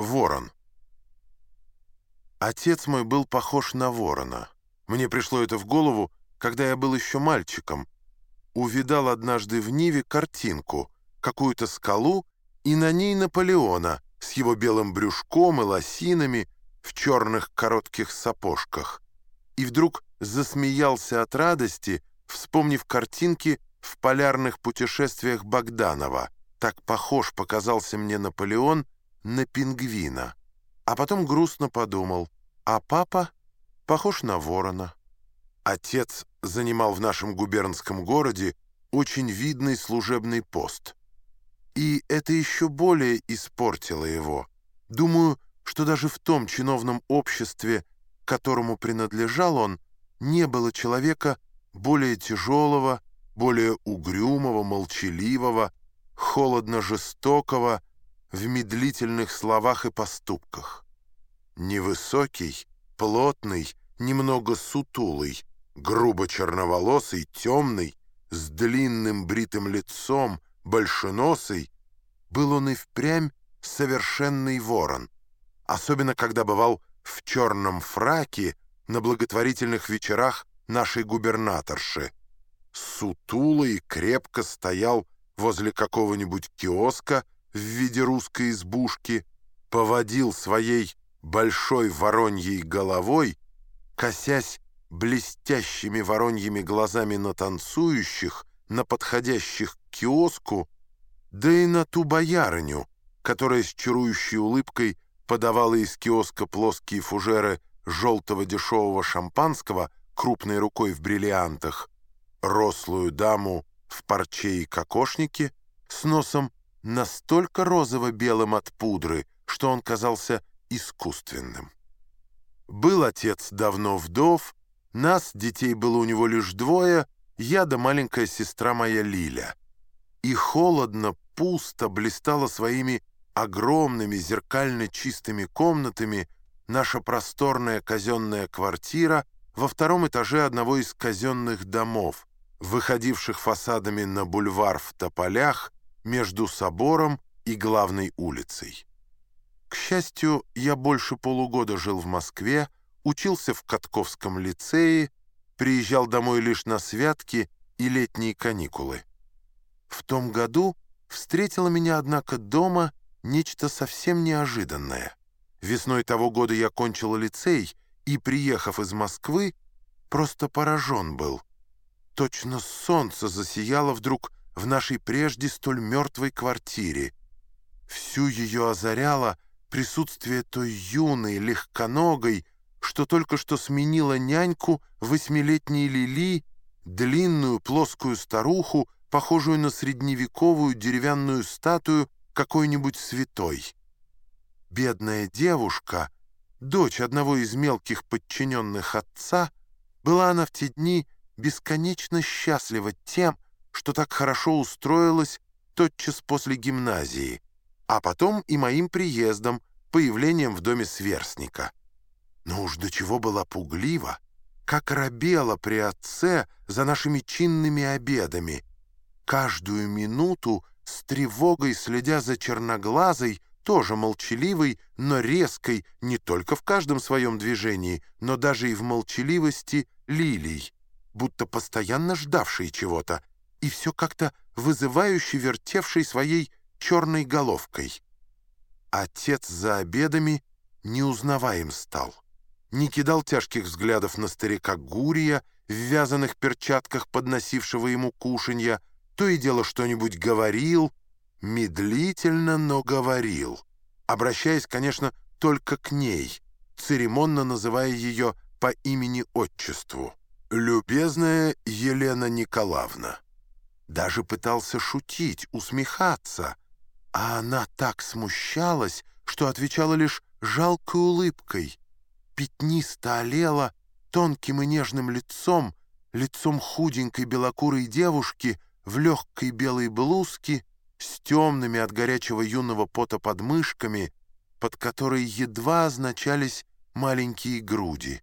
Ворон. Отец мой был похож на ворона. Мне пришло это в голову, когда я был еще мальчиком. Увидал однажды в Ниве картинку, какую-то скалу, и на ней Наполеона с его белым брюшком и лосинами в черных коротких сапожках. И вдруг засмеялся от радости, вспомнив картинки в полярных путешествиях Богданова. Так похож показался мне Наполеон на пингвина. А потом грустно подумал, а папа похож на ворона. Отец занимал в нашем губернском городе очень видный служебный пост. И это еще более испортило его. Думаю, что даже в том чиновном обществе, которому принадлежал он, не было человека более тяжелого, более угрюмого, молчаливого, холодно-жестокого, в медлительных словах и поступках. Невысокий, плотный, немного сутулый, грубо черноволосый, темный, с длинным бритым лицом, большеносый, был он и впрямь совершенный ворон, особенно когда бывал в черном фраке на благотворительных вечерах нашей губернаторши. Сутулый крепко стоял возле какого-нибудь киоска, в виде русской избушки, поводил своей большой вороньей головой, косясь блестящими вороньими глазами на танцующих, на подходящих к киоску, да и на ту боярыню, которая с чарующей улыбкой подавала из киоска плоские фужеры желтого дешевого шампанского крупной рукой в бриллиантах, рослую даму в парче и кокошнике с носом настолько розово-белым от пудры, что он казался искусственным. Был отец давно вдов, нас, детей, было у него лишь двое, я да маленькая сестра моя Лиля. И холодно, пусто блистала своими огромными зеркально чистыми комнатами наша просторная казенная квартира во втором этаже одного из казенных домов, выходивших фасадами на бульвар в Тополях, между собором и главной улицей. К счастью, я больше полугода жил в Москве, учился в Катковском лицее, приезжал домой лишь на святки и летние каникулы. В том году встретило меня, однако, дома нечто совсем неожиданное. Весной того года я кончил лицей и, приехав из Москвы, просто поражен был. Точно солнце засияло вдруг в нашей прежде столь мертвой квартире. Всю ее озаряло присутствие той юной, легконогой, что только что сменила няньку восьмилетней Лили, длинную плоскую старуху, похожую на средневековую деревянную статую какой-нибудь святой. Бедная девушка, дочь одного из мелких подчиненных отца, была она в те дни бесконечно счастлива тем, что так хорошо устроилась тотчас после гимназии, а потом и моим приездом, появлением в доме сверстника. Но уж до чего была пуглива, как робела при отце за нашими чинными обедами, каждую минуту с тревогой следя за черноглазой, тоже молчаливой, но резкой не только в каждом своем движении, но даже и в молчаливости лилий, будто постоянно ждавшей чего-то, и все как-то вызывающе вертевший своей черной головкой. Отец за обедами неузнаваем стал. Не кидал тяжких взглядов на старика Гурия в вязаных перчатках, подносившего ему кушанья, то и дело что-нибудь говорил, медлительно, но говорил, обращаясь, конечно, только к ней, церемонно называя ее по имени-отчеству. «Любезная Елена Николаевна» даже пытался шутить, усмехаться, а она так смущалась, что отвечала лишь жалкой улыбкой. Пятнисто олела тонким и нежным лицом, лицом худенькой белокурой девушки в легкой белой блузке с темными от горячего юного пота подмышками, под которой едва означались маленькие груди.